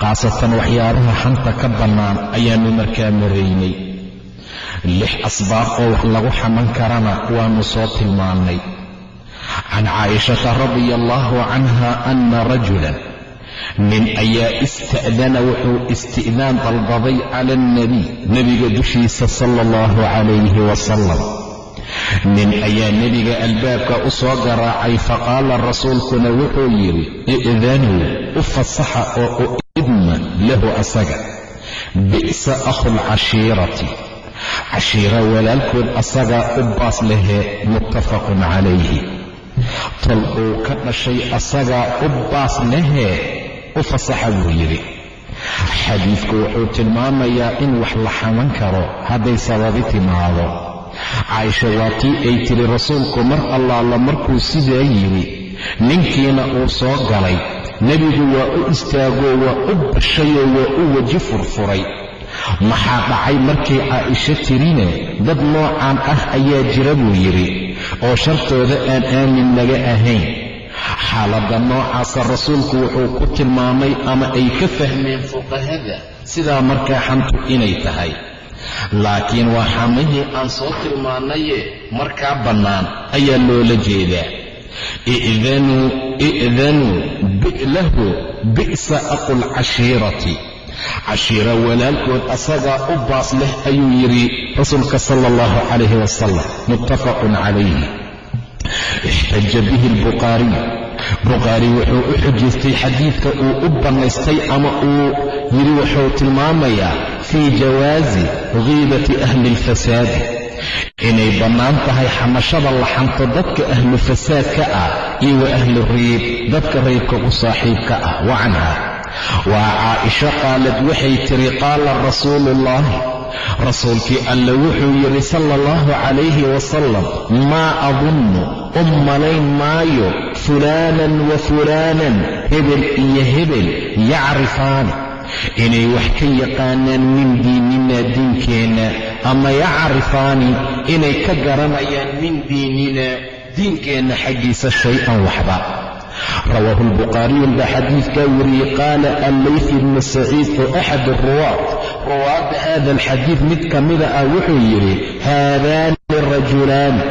khaasatan waxyaabaha xanta ka bannaan ayaanu markaa maraynay. Lix asbaab oo wax lagu xaman karana waanu soo tilmaannay. Can caa'ishata radia allahu canha ana rajulan nin ayaa ista'dana wuxuu isti'daan dalbaday cala alnebiy nebiga dushiisa sala allahu calayhi wasalam nin ayaa nebiga albaabka u soo garaacay faqaala rasuulkuna wuxuu yidhi i'danuu u fasaxa oo u lahu asaga bi'sa akhulcashiirati cashiira walaalkood asagaa u baas lehee muttafaqun calayhi. Tol uu ka dhashay asagaa u baas lehee u fasaxa buu yidhi. Xadiidku wuxuu tilmaamayaa in wax la xaman karo hadday sababi timaado. Caaisha waa tii ay tidhi rasuulku mar allaala markuu sidaa yidhi ninkiina uu soo galay nebigu waa u istaagoo waa u bashayoo waa u weji furfuray. Maxaa dhacay markay caa'isho tirine dad noocaan ah ayaa jira buu yidhi oo shartooda aan aamin laga ahayn. Xaaladda noocaasa rasuulku wuxuu ku tilmaamay ama ay ka fahmeen fuqahada sidaa markaa xantu inay tahay. Laakiin waa xamihii aan soo tilmaannaye markaa bannaan ayaa loola jeedaa i'danuu lahu bi'sa aqulcashiirati cashiira walaalkood asagaa u baas leh ayuu yidhi rasuulka sala allahu calayhi wasalam muttafaqun calayhi ixtaja bihi albukhaariy bukhaari wuxuu u xujaystay xadiidka uu u bannaystay ama uu yidhi wuxuu tilmaamayaa fii jawaasi kiibati ahli alfasaadi inay bannaan tahay xamashada laxanto dadka ahlu fasaadka ah iyo wa ahlu riib dadka reybka u saaxiibka ah. Wa canha. Waa caaisho qaalad waxay tiri qaala rasuuluullaahi rasuulkii alle wuxuu yidhi sala allahu calayhi wasalam maa adunnu u malayn maayo fulaanan wa fulaanan hebel iyo hebel yacrifaani. Inay wax ka yaqaanaan min diininaa diinkeenna ama yacrifaani inay ka garanayaan min diinina diinkeenna xaggiisa shay-an waxba. Rawaahu albukhaariyu baa xadiidkaa wariyey qaala allayth ibnu saciid oo axad aruwaat ruwaadda hada alxadiid mid ka mida ah wuxuu yidhi haadaani rajulaani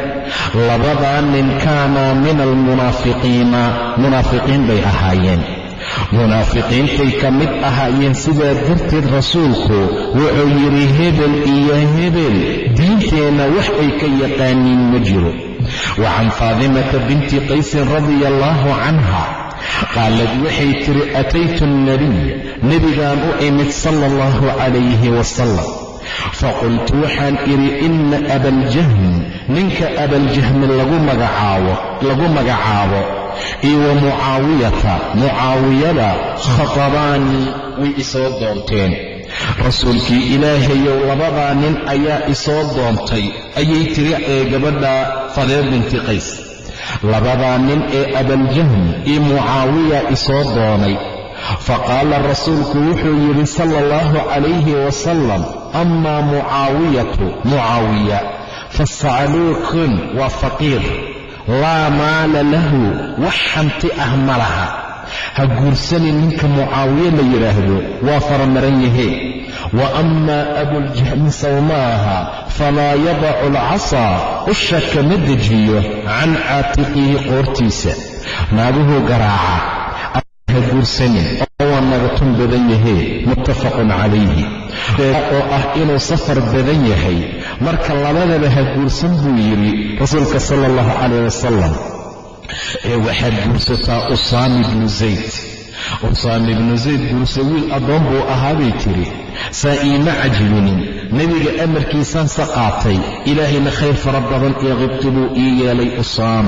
labadaa nin kaanaa min almunaafiqiina. Munaafiqiin bay ahaayeen munaafiqiintay ka mid ahaayeen sidaa darteed rasuulku wuxuu yidhi hebel iyo hebel diinteenna wax ay ka yaqaaniin ma jiro. Wa can faadimata binti qaysin radia allaahu canha qaalad waxay tidhi ataytu alnabiy nebigaan u imid sala allahu calayhi wasalam faqultu waxaan idhi inna abaljahmi ninka abaljahmi lagu magacaabo iyo wa mucaawiyata mucaawiyada khatabaani way isoo doonteen. Rasuulkii ilaahayow labadaa nin ayaa isoo doontay ayay tiri ee gabadha fadeer binti qays. Labadaa nin ee abaljahmi iyo mucaawiya isoo doonay. Faqaala rasuulku wuxuu yidhi sala allahu calayhi wasalam amaa mucaawiyatu mucaawiya fasacluukun waa faqiir laa maala lahu wax hanti ah ma laha. Ha guursanin ninka mucaawiye la yidhaahdo waa faramaran yahee wa amaa abuljahmi sawmaaha falaa yadacu alcasaa usha kama dejiyo can caatiqihi qoortiisa. Naaguhuu garaaca ha guursanin oo waa nagatun badan yahee muttafaqun calayhi. Oo ah inuu safar badan yahay marka labadaba ha guursan buu yidhi rasuulka sala allahu calayh wasalam ee waxaad guursataa usaami ibnu zayd. Usaami ibnu zayd guursa wiil addoon buu ahaabay tiri saa iima cajbinin nebiga amarkiisaanse qaatay ilaahayna khayr fara badan iyo qibti buu ii yeelay usaam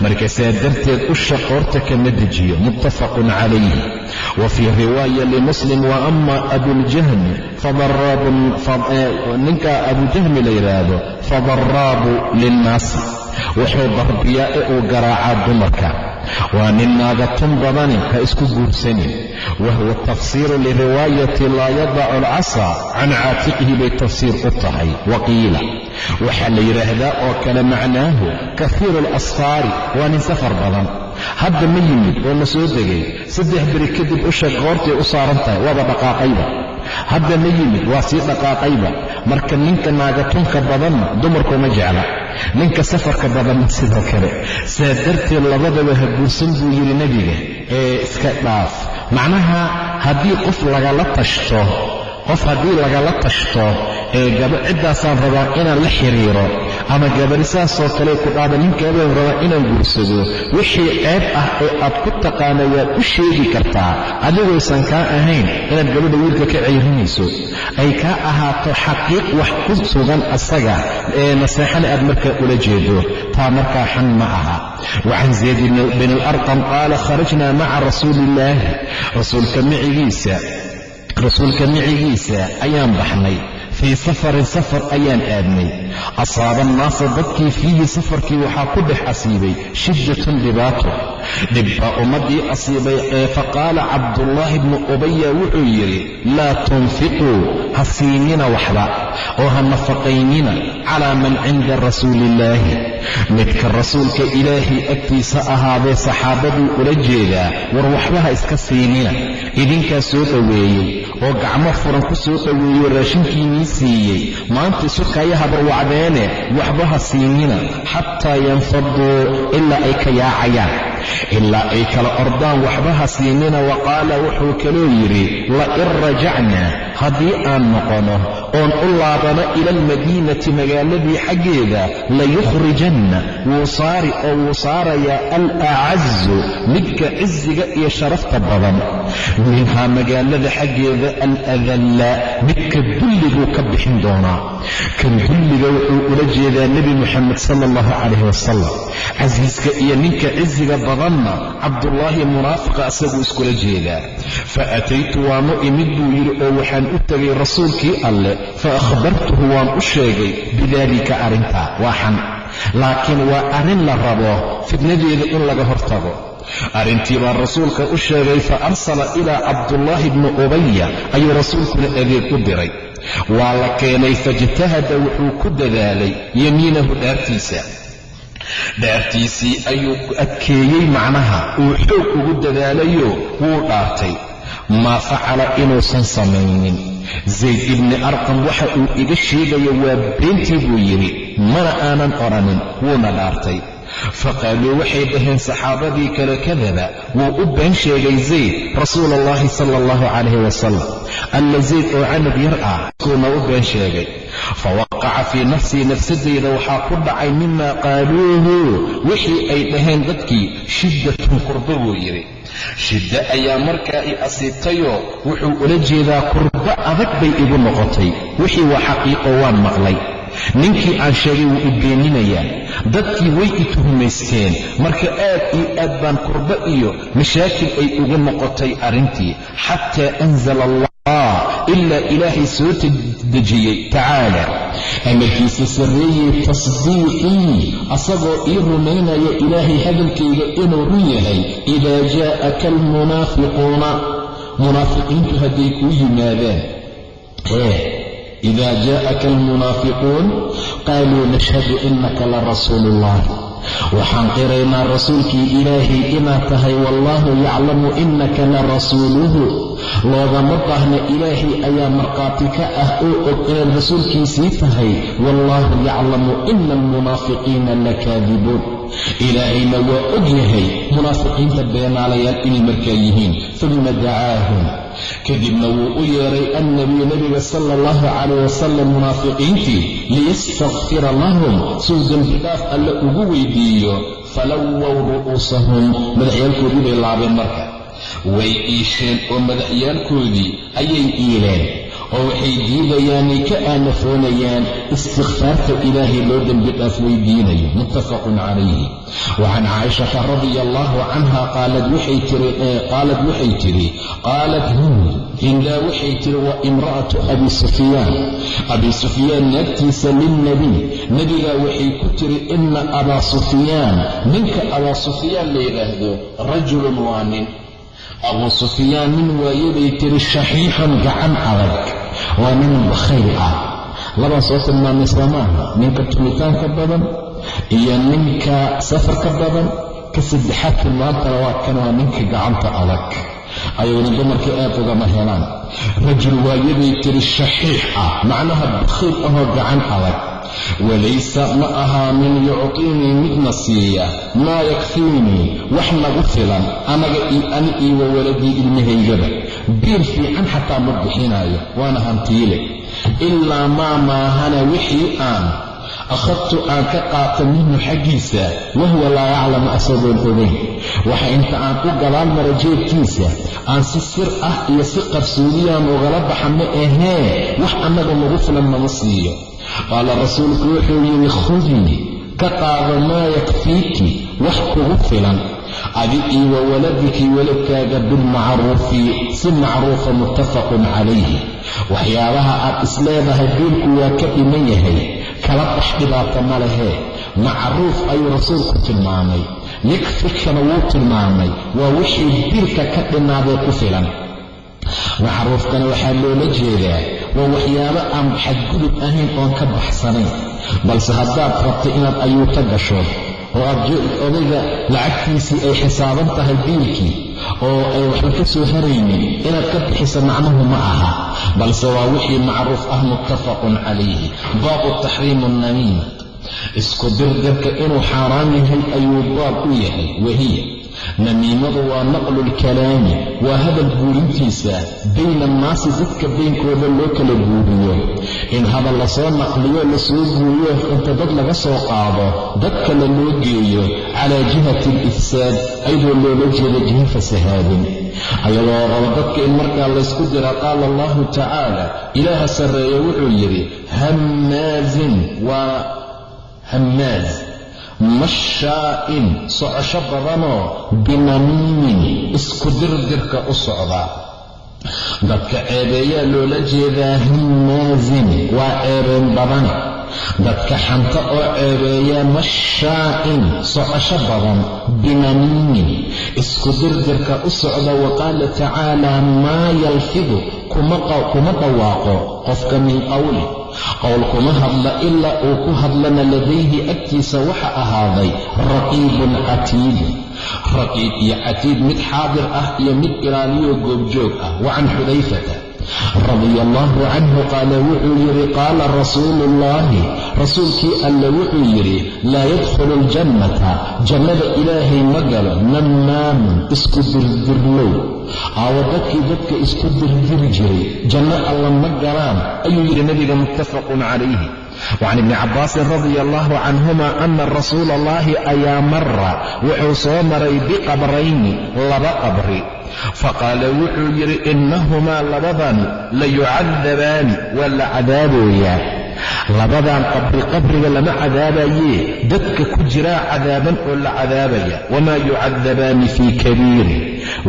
markaasaa darteed usha qoorta kama dejiyo muttafaqun calayhi. Wa fii riwaaya limuslim wa ama abuljahmi ninka abujahmi la yidhaahdo fadaraabu linnaasi wuxuu darbiyaa ee uu garaacaa dumarka waa nin naagatun badani ha isku guursanin. Wahuwa tafsiiru liriwaayati laa yadacu alcasa can caatiqihi bay tafsiir u tahay. Waqiila waxaa la yidhaahdaa oo kale macnaahu kahiiru alasfaari waa nin safar badan. Hadda ma yimid oo na soo degay saddex beri kadib usha qoortay u saaran tahay waaba dhaqaaqayba. Hadda ma yimid waa sii dhaqaaqayba. Marka ninka naagatunka badanna dumarkuma jecla ninka safarka badanna sidoo kale. Saa darteed labadaba ha guursan buu yidhi nebiga ee iska dhaaf. Macnaha haddii qof lagala tashto qof haddii lagala tashto ee gaba ciddaasaan rabaa inaan la xiriiro ama gabari saasoo kale ku dhahda ninkaabaan rabaa inaan guursado. Wixii ceeb ah ee aad ku taqaana waad u sheegi kartaa adigooysan kaa ahayn inaad gabadha wiilka ka ceyrinayso ay kaa ahaato xaqiiq wax ku sugan asaga ee naseexana aad markaa ula jeedo. Taa markaa xan ma aha. Wacan zayd bin alarqam qaala kharajnaa maca rasuuli illaahi rasuulka micigiisa rasuulka micigiisa ayaan baxnay fii safarin safar ayaan aadnay. Asaaba annaasa dadkii fiihi safarkii waxaa ku dhex asiibay shiddatun dhibaato dhib baa ummaddii asiibay ee faqaala cabdullaahi bnu ubaya wuxuu yidhi laa tunfiquu ha siinina waxba oo ha nafaqaynina calaa man cinda rasuuliillaahi midka rasuulka ilaahay agtiisa ahaadee saxaabaduu ula jeedaa war waxba ha iska siinina idinkaa soo dhoweeyey oo gacmo furan ku soo dhoweeyo raashinkiinii siiyey maanta isukaya habarwacdeene waxba ha siinina xataa yanfaduu ilaa ay ka yaacayaan ilaa ay kala ordaan waxba ha siinina wa qaala wuxuu kaloo yidhi la'in rajacnaa haddii aan noqono oon u laabano ila almadiinati magaaladii xaggeeda layukhrijanna wuu saari oo wuu saarayaa alacazu midka ciziga iyo sharafta badan. Minhaa magaalada xaggeeda aladalla midka dulliguu ka bixin doonaa. Kan dulliga wuxuu ula jeedaa nebi muxamed sala allahu calayh wasalam casiiska iyo ninka ciziga badanna cabdullaahi munaafiqa isaguu iskula jeedaa fa ataytu waanu imid buu yidhi oo waxaan u tegay rasuulkii alleh fa akhbartuhu waan u sheegay bidaalika arrintaa waa xan laakiin waa arrin la rabo fitnadeeda in laga hortago arrintii baa rasuulka u sheegay fa arsala ilaa cabdullaahi bni ubaya ayuu rasuulkuna adeeg u diray waa la keenay faijtahada wuxuu ku dadaalay yamiinahu dhaartiisa dhaartiisii ayuu adkeeyey macnaha. Uu xoog ugu dadaalayo wuu dhaartay. Maa facala inuusan samaynin. Zayd ibni arqam waxa uu iga sheegaya waa beentii buu yidhi mana aanan odhanin wuuna dhaartay. Faqaaluu waxay dhaheen saxaabadii kale kadaba wuu u been sheegay zayd rasuul allahi sala allahu calayhi wasalam alla zayd oo canab yar ah kuuna u been sheegay fawaqaca fii nafsii nafsadayda waxaa ku dhacay mima qaaluuhu wixii ay dhaheen dadkii shiddatun kurba buu yidhi. Shiddo ayaa markaa i asiibtayoo wuxuu ula jeedaa kurbo adag bay igu noqotay. Wixii waa xaqiiqo waan maqlay. Ninkii aan sheegay wuu i beeninayaa dadkii way i tuhmaysteen. Marka aad iyo aad baan kurbo iyo mashaakil ay ugu noqotay arrintii. Xataa anzala allah ilaa ilaahay soo dejiyey tacaala amarkiisa sarreeyey tasdiiqii asagoo ii rumaynaya ilaahay hadalkayga inuu run yahay idaa jaa'aka almunaafiquuna munaafiqiintu hadday kuu yimaadaan ee ida jaءaka almunaafiquun qaaluu nashhadu inaka larasuulu ullah waxaan qiraynaa rasuulkii ilaahay inaad tahay wallaahu yaclamu inaka larasuuluhu loogama baahna ilaahay ayaa markhaati ka ah oo og inaad rasuulkiisii tahay wallaahu yaclamu ina almunaafiqiina lakaadibuun ilaahayna waa og yahay munaafiqiinta beenaalayaal inay markaa yihiin uma dacaahum kadibna wuu u yeedhay annabiyu nebiga sala allahu calayh wasalam munaafiqiintii liyastakfira lahum suu dembidhaaf alle ugu weydiiyo falawow ru'uusahum madaxyaalkoodii bay laabeen marka. Way iisheen oo madaxyaalkoodii ayay iileen oo waxay diidayaanay ka aanafoonayaan istikfaarta ilaahay loo dembi dhaaf weydiinayo muttafaqun calayhi. Wa can caaishata radia allaahu canha qaalad waxay tidhi qaalat hind hindaa waxay tidhi waa imra'atu abi sufyaan. Abi sufyaan naagtiisa lilnebiy nebigaa waxay ku tiri ina abaa sufyaan. Ninka abaa sufyaan la yidhaahdo rajulun waa nin. Abuu sufyaan nin waayabay tiri shaxiixun gacan adag waa nin bakhayl ah. Labaan soo tilmaamay soo maaha ninka tumitaanka badan iyo ninka safarka badan ka saddexaad tilmaantana waa kan waa ninka gacanta adag. Ayuuna dumarka aad ugama helaan rajul waayabay tiri shaxiix ah macnaha bakhayl ahoo gacan adag. Walaysa ma ahaanin yuctiinii midna siiya maa yakfiinii wax nagu filan anaga ani iyo wa waladii ilmahaygaba biil fiican xataa ma bixinaayo waana hantiile. Ilaa maa maahana wixii aan akhadtu aan ka qaata minhu xaggiisa wahuwa laa yaclamu asagoon ogayn waxa inta aan u gadaal mara jeebkiisa aan si sir ah iyo si qarsoodiyaan ugala baxa ma ahee wax annaga nagu filan nama siiyo. Qaala rasuulku wuxuu yidhi khudii ka qaado maa yakfiiki wax kugu filan adi iyo wa waladiki waladkaaga bilmacruufi si macruufa muttafaqun calayhi. Waxyaabaha aad isleedahay biilku waa ka dhiman yahay kala bax dhibaato ma lehee macruuf ayuu rasuulku tilmaamay yakfikana wuu tilmaamay waa wixii biilka ka dhinaadee ku filan. Macruufkana waxaa loola jeedaa waa waxyaabo aan xadgudub ahayn oon ka baxsanayn. Balse haddaad rabto inaad ayuuto gasho odayga lacagtiisii ay xisaaban tahay biilkii oo ay waxba ka soo haraynin inaad ka bixiso macnuhu ma aha balse waa wixii macruuf ah muttafaqun calayhi. Baabu taxriimu namiima isku dirdirka inuu xaaraam yahay ayuu baab u yahay wahiya namiimadu waa naqlu lkalaami waa hadal guurintiisa bayna annaasi dadka baynkooda loo kala guuriyo in hadal la soo naqliyo la soo guuriyo inta dad laga soo qaado dad kale loo geeyo calaa jihati alifsaad ayadoo loola jeeda jiho fasahaadin ayadoo raba dadka in markaa laysku dira qaala allahu tacaala ilaaha sarreeye wuxuu yidhi hammaazin waa hammaaz mashaa'in socosho badanoo binamiimin isku dirdirka u socda. Dadka ceebeeyaa loola jeedaa hammaazin waa ceebeen badan. Dadka xanta oo ceebeeyaa mashaa'in socosho badan binamiimin isku dirdirka u socda. Wa qaala tacaalaa maa yalfidu kuma dhawaaqo qofka min qowli qowl kuma hadla ilaa uu ku hadlana ladayhi agtiisa waxa ahaaday raqiibun catiid raqiib iyo catiid mid xaadir ah iyo mid ilaaliyo goobjoog ah. Wa xudayfata radia allaahu canhu qaala wuxuu yidhi qaala rasuulu ullaahi rasuulkii alle wuxuu yidhi laa yadkhulu aljannata. Jannada ilaahay ma galo nammaamun isku dirdirlow. Aawo dadkii dadka isku dirdiri jiray janno alla ma galaan ayuu yidhi nebiga muttafaqun calayhi. Wacan ibni cabbaasin radia allaahu canhuma ana rasuula allahi ayaa mara wuxuu soo maray biqabrayni laba qabri. Faqaala wuxuu yidhi innahumaa labadan la yucadabaani waa la cadaaboyaa labadan qabri qabriga lama cadaabayee dadka ku jiraa cadaaban oo la cadaabaya. Wamaa yucadabaani fii kabiirin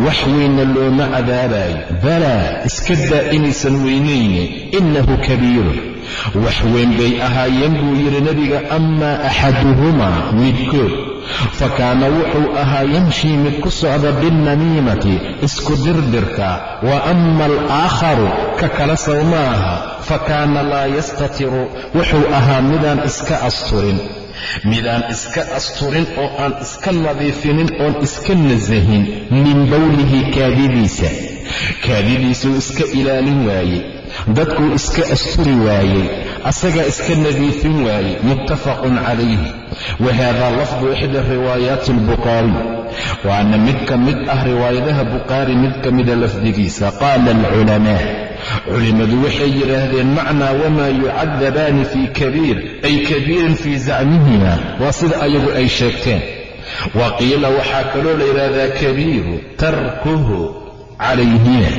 wax weynna looma cadaabayo. Balaa iska daa inaysan weynayne. Innahu kabiirun wax weyn bay ahaayeen buu yidhi nebiga amaa axaduhumaa midkood fa kaana wuxuu ahaa yamshii mid ku socda binnamiimati isku dirdirka. Wa ama alaakharu ka kala sow ma aha fa kaana laa yastatiru wuxuu ahaa midaan iska asturin. Midaan iska asturin oo aan iska nadiifinin oon iska nasahin min bowlihi kaadidiisa. Kaadidiisuu iska ilaalin waayey dadkuu iska asturi waayey asagaa iska nadiifin waaye muttafaqun calayhi. Wa haadaa lafdu ixda riwaayaati albukhaari waana mid ka mid ah riwaayadaha bukhaari mid ka mida lafdigiisa qaala alculamaa culimmadu waxay yidhaahdeen macnaa wamaa yucadabaani fii kabiir. Ay kabiirin fii zacmihima waa sida ayagu ay sheegteen. Wa qiila waxaa kaloo la yidhaahdaa kabiiru tarkuhu calayhina.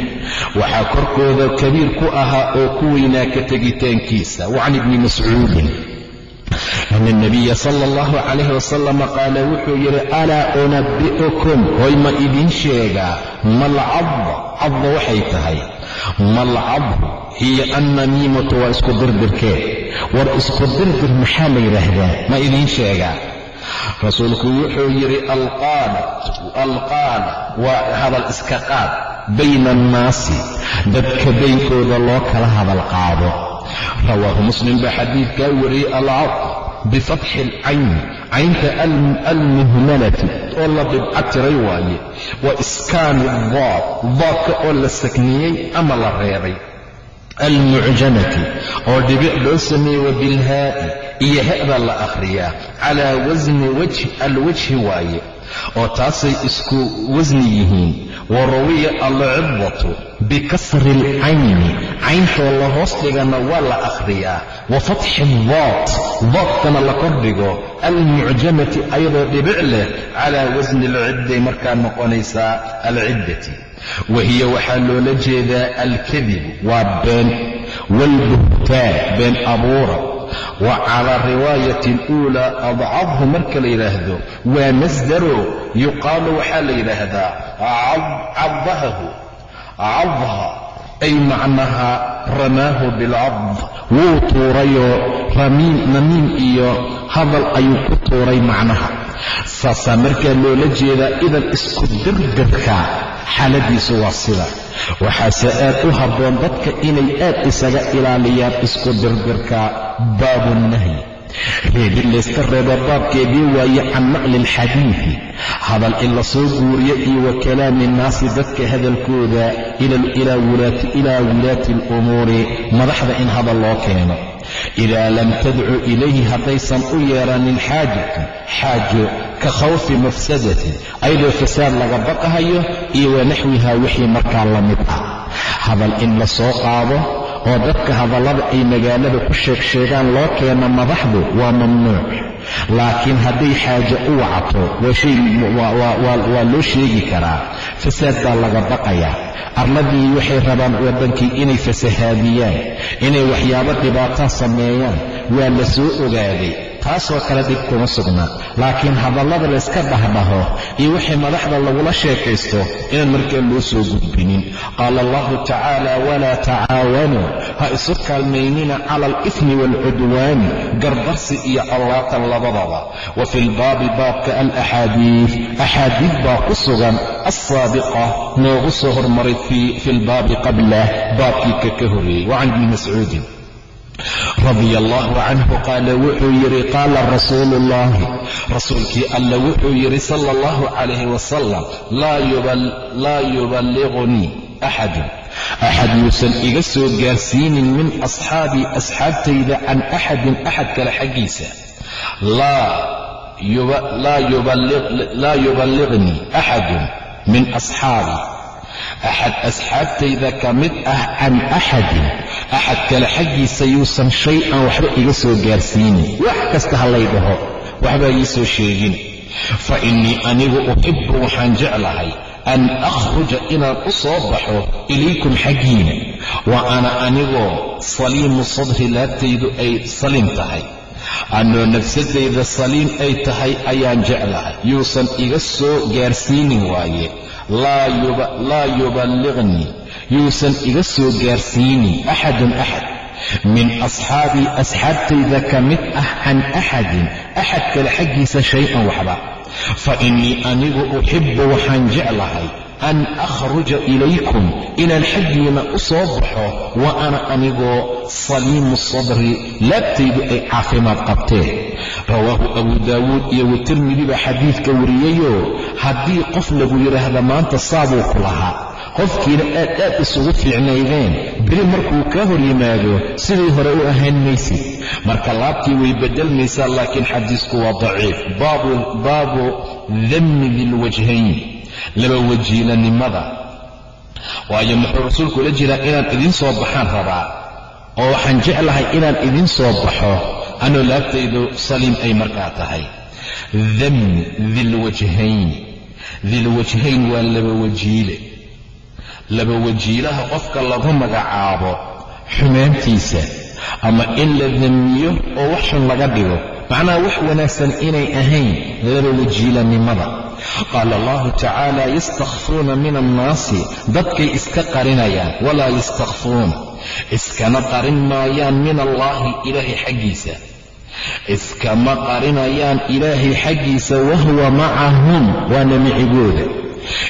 Waxaa korkooda kabiir ku ahaa oo ku weynaa ka tegitaankiisa wa can ibni mascuudin ana nabiya sala allahu calayhi wasalama qaala wuxuu yidhi alaa unabbi'ukum hoy ma idiin sheegaa malcadda cadda waxay tahay malcaddu hiya annamiimatu waa isku dirdirkee war isku dirdir maxaa la yidhaahdaa ma idiin sheegaa rasuulku wuxuu yidhi alqaala waa hadal iska qaad bayna annaasi dadka baynkooda loo kala hadal qaado rawaahu muslim baa xadiidkaa wariyey alcad bifatxi alcayn caynta almuhmalati oo la dhibca tiray waaye wa iskaani daad daadka oo la sakniyey ama la reebay almucjamati oo dhibic loo sameeyey wa bilhaa'i iyo ha'da la akhriyaa calaa wasni alwajhi waaye oo taasay isku wasni yihiin. Wa rawiya alcidatu bikasri alcayni cayntoo la hoos dhigana waa la akhriyaa. Wa fatxi daad daadkana la kordhigo almucjamati ayadoo dhibic leh calaa wasni alcidday markaa noqonaysaa alciddati. Wa hiya waxaa loola jeedaa alkadibu waa been. Waalbuhtaan been abuura wa calaa riwaayati aluulaa adcadhu marka la yidhaahdo waa masdaro yuqaalu waxaa la yidhaahdaa caddahahu cadha ay macnaha ramaahu bilcad wuu tuurayoo namiim iyo hadal ayuu ku tuuray macnaha. Saasaa markaa loola jeedaa idan isku dirdirka xaaladiisu waa sida. Waxaase aad u habboon dadka inay aad isaga ilaaliyaan isku dirdirka baabu nahyi reebid layska reebo baabkeedii waaye can naqli alxadiidi hadal in la soo guuriyo iyo wa kalaami nnaasi dadka hadalkooda ilaa wilaati alumuuri madaxda in hadal loo keeno. Idaa lam tadcu ilayhi haddaysan u yeeranin xaajatun xaajo ka khawfi mafsadatin ayadoo fasaad laga baqahayo iyo wanaxwiha wixii markaa la mid ah. Hadal in la soo qaado oo dadka hadallada ay magaalada ku sheeg sheegaan loo keeno madaxdu waa mamnuuc. Laakiin hadday xaajo u wacato waa loo sheegi karaa. Fasaad baa laga baqayaa. Arladii waxay rabaan waddankii inay fasahaadiyaan inay waxyaabo dhibaataa sameeyaan. Waa la soo ogaaday taasoo kale dhib kuma sugna. Laakiin hadallada layska dhahdhaho iyo wixii madaxda lagula sheekaysto inaan markaa loo soo gudbinin. Qaala allahu tacaala walaa tacaawanuu ha isu kaalmaynina cala alifmi waalcudwaani gardarsi iyo collaatan labadaba. Wa fi lbaabi baabka alaxaadiid axaadiid baa ku sugan alsaabiqa noogu soo hormaray fi lbaabi qablah baabkii ka ka horreeyey wa can ibni mascuudin radia allahu canhu qaala wuxuu yidhi qaala rasuulu ullaahi rasuulkii alla wuxuu yidhi sala allahu calayhi wasalam laa yuballiqunii axadun axad yuusan iga soo gaarsiinin min asxaabii asxaabtayda can axadin axad kale xaggiisa. Laa yuballiqnii axadun min asxaabii axad asxaabtayda ka mid ah can axadin axad kale xaggiisa yuusan shay-an waxba iga soo gaarsiinin wax kasta ha lay dhaho waxbaa ii soo sheegin fa innii anigu uxibbu waxaan jeclahay an akhruja inaan u soo baxo ilaykum xaggiina wa ana anigoo saliimu sadri laabtaydu ay saliim tahay annoo nafsadayda saliim ay tahay ayaan jeclahay. Yuusan iga soo gaarsiinin waaye. Laa yuballiqnii yuusan iga soo gaarsiinin axadun axad. Min asxaabii asxaabtayda ka mid ah can axadin axad kale xaggiisa shay-an waxba. Fa innii anigu uxibbu waxaan jeclahay an akhruja ilaykum inaan xaggiina u soo baxo wa ana anigoo saliimu sadri laabtaydu ay caafimaad qabteen rawaahu abu daawuud iyo watirmidi baa xadiidka wariyeyoo haddii qof lagu yidhaahda maanta saabuu ku lahaa qofkiina aad aad isugu fiicnaydeen beri markuu kaa hor yimaado sidii hore u ahaan maysid marka laabtii way beddelmaysaa laakiin xadiisku waa daciif baabu dammi dilwajhayn laba wajiilanimada waayo muxuu rasuulku la jiraa inaan idiin soo baxaan rabaa? Oo waxaan jeclahay inaan idiin soo baxo anoo laabtaydu saliim ay markaa tahay. Dammi dilwajhayn dilwajhayn waa laba wajiile. Laba wajiilaha qofka lagu magacaabo xumaantiisa ama in la damiyo oo wax xun laga dhigo. Macnaha wax wanaagsan inay ahayn laba wajiilanimada qaala allahu tacaala yastakhfuuna min annaasi dadkay iska qarinayaan walaa yastakhfuuna iskana qarin maayaan min allaahi ilaahay xaggiisa iskama qarinayaan ilaahay xaggiisa wahuwa macahum waana micigooda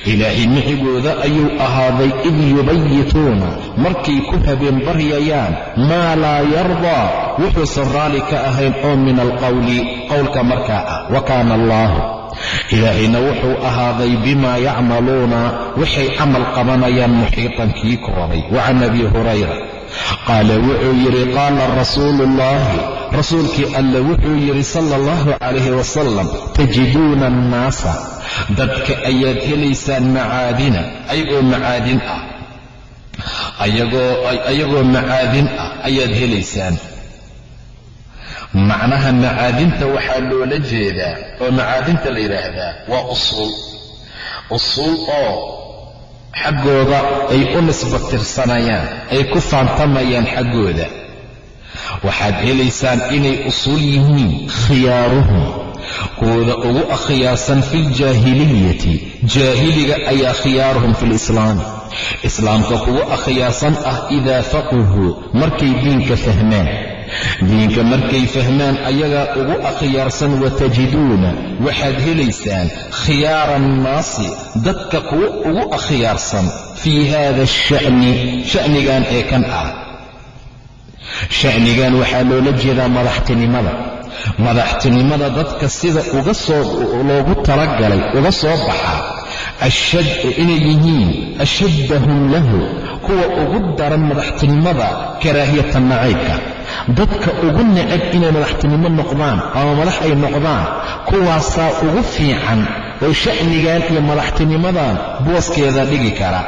ilaahay micigooda ayuu ahaaday id yubayituuna markay ku habeen baryayaan maa laa yardaa wuxuusan raalli ka ahayn oo min alqowli qowlka markaa ah wa kaana ilaahayna wuxuu ahaaday bimaa yacmaluuna waxay camal qabanayaan muxiitan kii koobay wa abi hurayra qaala wuxuu yidhi qaala rasuulu ullaahi rasuulkii alle wuxuu yidhi sala allahu calayhi wasalam tajiduuna annaasa dadka ayaad helaysaan macaadina ayagoo macaadin ah ayagoo macaadin ah ayaad helaysaan macnaha macaadinta waxaa loola jeedaa oo macaadinta la yidhaahdaa waa usuul. Usuul oo xaggooda ay u nisbatirsanayaan ay ku faantamayaan xaggooda. Waxaad helaysaan inay usuul yihiin khiyaaruhum kuwooda ugu akhyaarsan fi ljaahiliyati jaahiliga ayaa khiyaaruhum fi lislaami islaamka kugu akhyaarsan ah idaa faqihuu markay diinka fahmaan diinka markay fahmaan ayagaa ugu akhyaarsan watajiduuna waxaad helaysaan khiyaara annaasi dadka kuwa ugu akhyaarsan fii haada asha'ni sha'nigan ee kan ah. Sha'nigan waxaa loola jeedaa madaxtinimada. Madaxtinimada dadka sida uga soo loogu talagalay uga soo baxa inay yihiin ashaddahum lahu kuwa ugu daran madaxtinimada karaahiyatan nacaybka dadka ugu necab inay madaxtinimo noqdaan ama madax ay noqdaan kuwaasaa ugu fiican oo sha'nigan iyo madaxtinimadan booskeeda dhigi kara.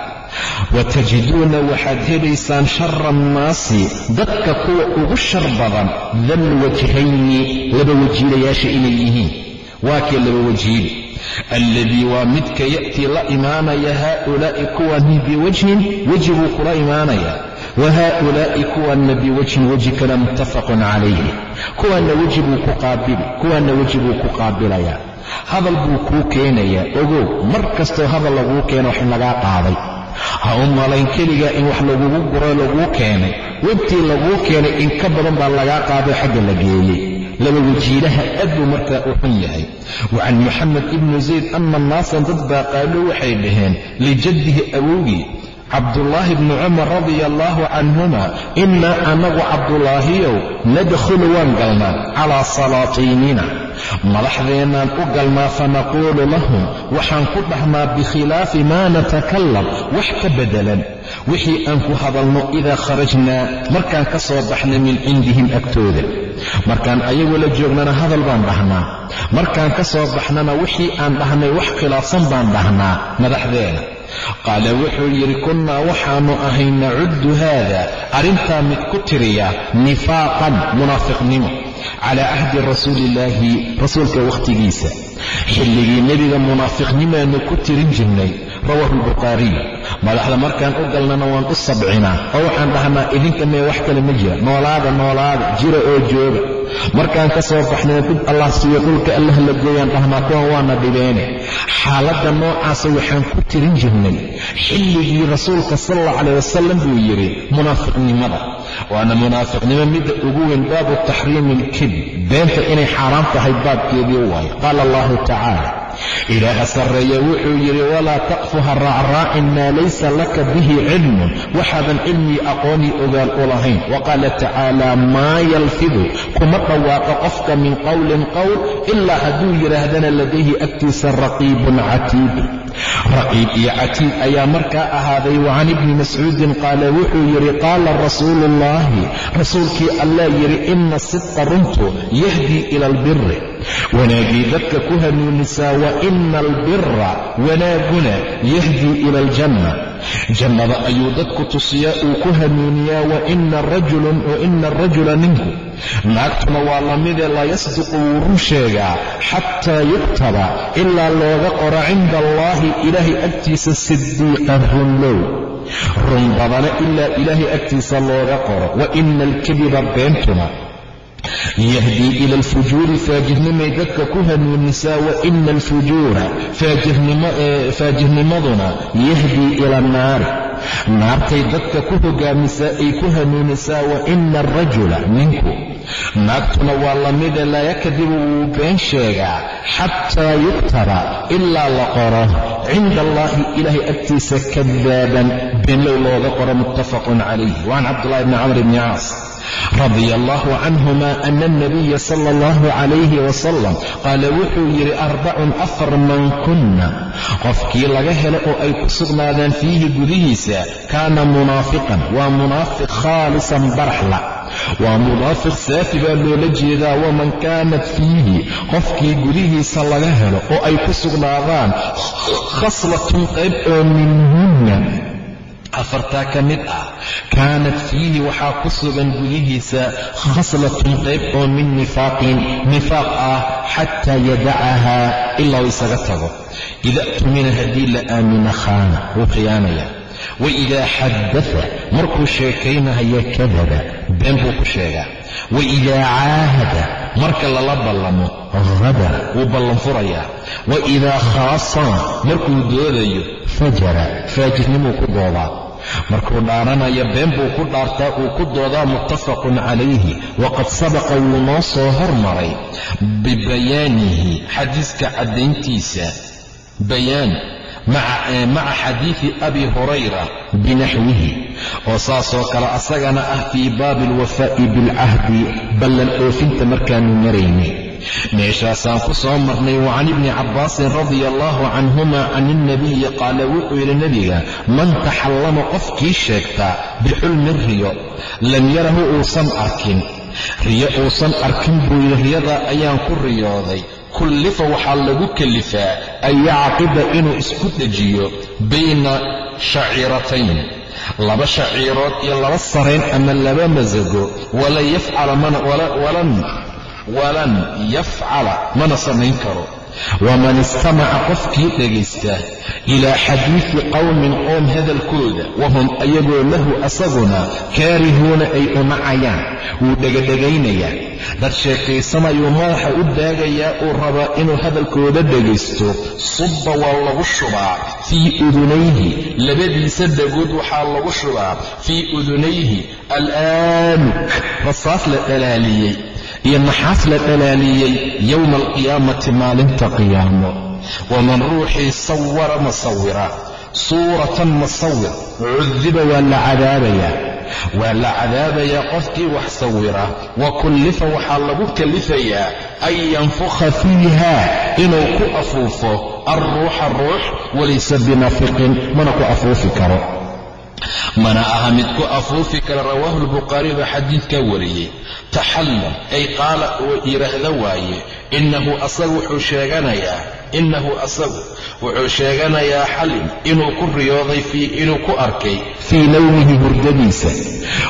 Watajiduuna waxaad helaysaan shara annaasi dadka kuwa ugu shar badan dal wajhayni laba wajiilayaasha inay yihiin. Waa kee laba wajiile alladii waa midka ya'tii la imaanaya haaulaa'i kuwani biwajhin weji buu kula imaanayaa wa haaulaa'i kuwanna biwajhin weji kale muttafaqun calayhi kuwanna weji buu ku qaabili kuwanna weji buu ku qaabilayaa hadal buu kuu keenayaa ogow mar kastoo hadal laguu keeno wax lagaa qaaday ha u malayn keligaa in wax lagugu guro laguu keenay webtii laguu keenay in ka badan baa lagaa qaado xagga la geeyey laba wajiilaha aad buu markaa u xun yahay wa can moxamed ibni zayd anna naasan dad baa qaaluu waxay dhaheen lijaddihi awowgii cabdullaahi bni cumar radia allaahu canhuma innaa anagu cabdulaahiyow nadkhulu waan galnaa calaa salaatiinina madaxdeennaan u galnaa fanaquulu lahum waxaan ku dhahnaa bikhilaafi maa natakalam wax ka beddelan wixii aan ku hadalno idaa kharajnaa markaan ka soo baxna min cindihim agtooda markaan ayagu la joognana hadal baan dhahnaa markaan ka soo baxnana wixii aan dhahnay wax khilaafsan baan dhahnaa madaxdeena. Qaala wuxuu yidhi kunnaa waxaannu ahay nacuddu haada arrintaa mid ku tiriya nifaaqan munaafiqnimo calaa cahdi rasuuliillaahi rasuulka wakhtigiisa xilligii nebiga munaafiqnimaannu ku tirin jirnay rawaahu albukhaariy madaxda markaan u galnana waan u sabcinaa oo waxaan dhahnaa idinka mee wax kale ma jira noolaada noolaada jira oo jooga. Markaan ka soo baxnayna dib allah siiyo dhulka allah la gooyaan dhahnaa kuwan waana dhibeene. Xaaladda noocaasa waxaan ku tirin jirnay xilligii rasuulka sal alla calayh wasalam buu yidhi munaafiqnimada waana munaafiqnimo midda ugu weyn baabu taxriimi alkidb beenta inay xaaraam tahay baabkeedii waayo. Qaala allahu tacaala ilaaha sarreeya wuxuu yidhi walaa taqfu ha raacraacin maa laysa laka bihi cilmun. Waxaadan cilmii aqoonii ogaal u lahayn. Wa qaala tacaala maa yalfidu? Kuma dhawaaqa qofka min qowlin qowl ilaa hadduu yidhaahdana ladayhi agtiisa raqiibun catiid raqiib iyo catiid ayaa markaa ahaaday. Wa can ibni mascuudin qaala wuxuu yidhi qaala rasuulu ullaahi rasuulkii allaa yidhi ina sidqa runtu yahdii ila albiri wanaagii dadka ku hanuunisaa wa ina albira wanaaguna yahdii ila aljanna. Jannada ayuu dadku tusiyaa uu ku hanuuniyaa wa ina arajula ninku. Naagtuna waa lamidee la yasdiqu wuu run sheegaa xataa yuktaba ilaa looga qoro cinda allaahi ilaahay agtiisa sidiiqan runlow run badana ilaa ilaahay agtiisa looga qoro. Wa ina alkadiba beentuna yahdii ila alfujuuri faajirnimay dadka ku hanuunisaa wa ina alfujuura faajirnimaduna yahdii ila annaari naartay dadka ku hogaamisaa ay ku hanuunisaa wa ina alrajula ninku naagtuna waa lamide laa yakdibu wuu been sheegaa xataa yuktaba ilaa la qoro cinda allaahi ilaahay agtiisa kadaaban beenlow looga qoro muttafaqun calayh wacan cabdullahi bni camr bni caas radia allahu canhuma ana alnabiya sala allahu calayhi wasalam qaala wuxuu yidhi arbacun afar man kunna. Qofkii laga helo oo ay ku sugnaadaan fiihi gudihiisa kaana munaafiqan. Waa munaafiq khaalisan baraxla waa munaafiq saafi baa loola jeedaa waman kaanat fiihi. Qofkii gudihiisa laga helo oo ay ku sugnaadaan khaslatun qayb oo minhunna afartaa ka mid ah kaanat fiihi waxaa ku sugan gudihiisa khaslatun qayb oo min nifaaqin nifaaq ah xataa yadacahaa ilaa uu isaga tago. Ida tumina haddii la aamina khaana wuu khiyaanaya. Waidaa xaddaa markuu sheekaynahaya kadaba been buu ku sheegaa. Waidaa caahada marka lala ballamo hadara wuu ballan furayaa waidaa khaasama markuu doodayo fajara faajirnimuu ku doodaa markuu dhaaranayo been buu ku dhaartaa uu ku doodaa muttafaqun calayhi. Waqad sabaqa wuu noo soo hormaray bibayaanihi xadiiska caddayntiisa. Bayaan maca xadiidi abi hurayra binaxwihi oo saasoo kale asagana ah fii baabi alwafaa'i bilcahdi ballan oofinta markaanu maraynay meeshaasaan ku soo marnay wa can ibni cabbaasin radia allahu canhuma can ilnabiyi qaala wuxuu yidhi nebiga man taxallama qofkii sheegtaa bixulmin riyo lam yarahu uusan arkin. Riyo uusan arkin buu yidhi riyadaa ayaan ku riyooday. Kullifa waxaa lagu kellifaa an yacqida inuu isku dejiyo bayna shaciiratayn. Laba shaciirood iyo laba sarayn ama laba masago walan yafcala walan yafcala mana samayn karo. Waman istamaca qofkii dhegaysta ilaa xadiidi qowmin qoom hadalkooda wahum ayagoo lahu asaguna kaarihuuna ay unacayaan wuu dhegadhegaynayaa dad sheekaysanayuu madaxa u daagayaa uu rabaa inuu hadalkooda dhegaysto subba waa lagu shubaa fii udunayhi labadiisa dhagood waxaa lagu shubaa fii udunayhi alaanuk rasaas la dhalaaliyey iyo naxaas la dhalaaliyey yowma alqiyaamati maalinta qiyaamo. Waman ruuxii sawara masawira suuratan masawir cudiba waa la cadaabayaa waa la cadaabayaa qofkii wax sawira wa kullifa waxaa lagu kallifayaa an yanfukha fiiha inuu ku afuufo alruuxa ruux walaysa binafiqin mana ku afuufi karo mana aha mid ku afuufi kara rawaahu lbukhaariy baa xadiidkaa wariyey. Taxallam ay qaala uu yidhaahda waaye innahu asagu wuxuu sheeganayaa innahu asagu wuxuu sheeganayaa xalim inuu ku riyooday fii inuu ku arkay fii nawmihi hurdadiisa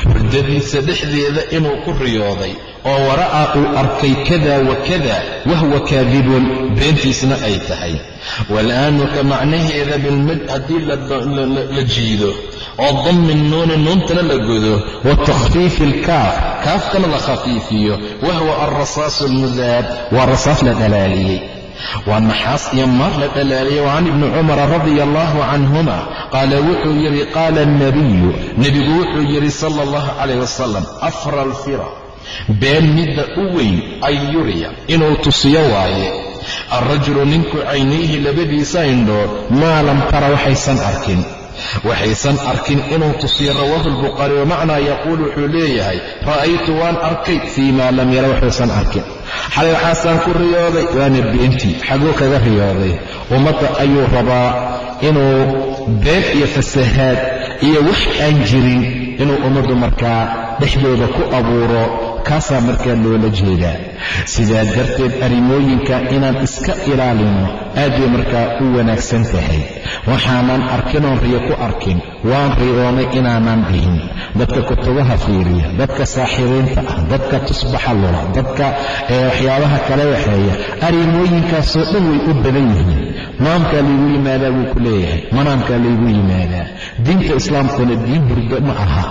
hurdadiisa dhexdeeda inuu ku riyooday oo wara'a uu arkay kada wa kada wahwa kaadibun beentiisna ay tahay. Walaanuka macnaheeda bilmid haddii la jiido oo dammi nuuni nuuntana la godo wa takhfiifi alkaaf kaafkana la khafiifiyo wahwa alrasaasu almudaab waa rasaas la dhalaaliyey. Waa naxaas iyo maar la dhalaaliyey wa can ibni cumara radia allahu canhuma qaala wuxuu yidhi qaala alnabiyu nebigu wuxuu yidhi sala allahu calayh wasalam afra alfira been midda u weyn an yuriya inuu tusiyo waaye alrajulu ninku caynayhi labadiisa indhood maa lam tara waxaysan arkin waxaysan arkin inuu tusiyo rawaahu lbukhaari wamacnaa yaquul wuxuu leeyahay ra'aytu waan arkay fii maa lam yara waxuusan arkin xalay waxaasaan ku riyooday waana beentii xaguu kaga riyooday ummadda ayuu rabaa inuu been iyo fasahaad iyo wax aan jirin inuu ummaddu markaa dhexdooda ku abuuro kaasaa markaa loola jeedaa sidaa darteed arrimooyinka inaan iska ilaalino aad bay markaa u wanaagsan tahay. Waxaanan arkinoon riyo ku arkin waan riyoonay inaanaan dhihin. Dadka kutubaha fiiriya dadka saaxiibiinta ah dadka tusbaxa lula dadka waxyaabaha kala waxeeya arrimooyinkaasoo dhan way u badan yihiin. Manaamkaa laygu yimaadaa buu ku leeyahay manaamkaa laygu yimaadaa. Diinta islaamkuna diin hurdo ma aha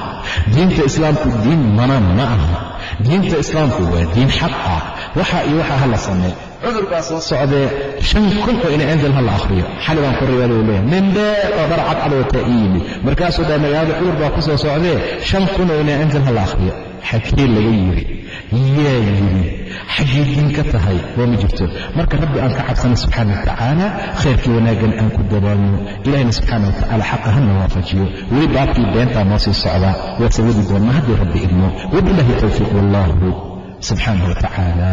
diinta islaamku diin manaam ma aha. Diinta islaamku waa diin xaq ah. Waxa iyo waxa hala sameey cudurkaa soo socdee shan kun oo ina angel ha la akhriyo. Xali baan ku riyaada uu leeyahay. Nin oo dhar cadcad wataa ii markaasuu dhaa magaalada cudur baa ku soo socdee shan kun oo ina angel ha la akhriyo. Xagee laga yiri. Yaa yiri. Xaggee diin ka tahay. Waa ma jirto. Marka rabbi aan ka cabsana subxaana wa tacaala khayrkii wanaaggan aan ku dadaalno ilahina subxaana wa tacaala xaqa hana waafajiyo weli baabkii beentaa noo sii socdaa waa sawadi doonnaa haddii rabbi idmo. Wabilaahi towfiiq wallahu subxaana wa tacaala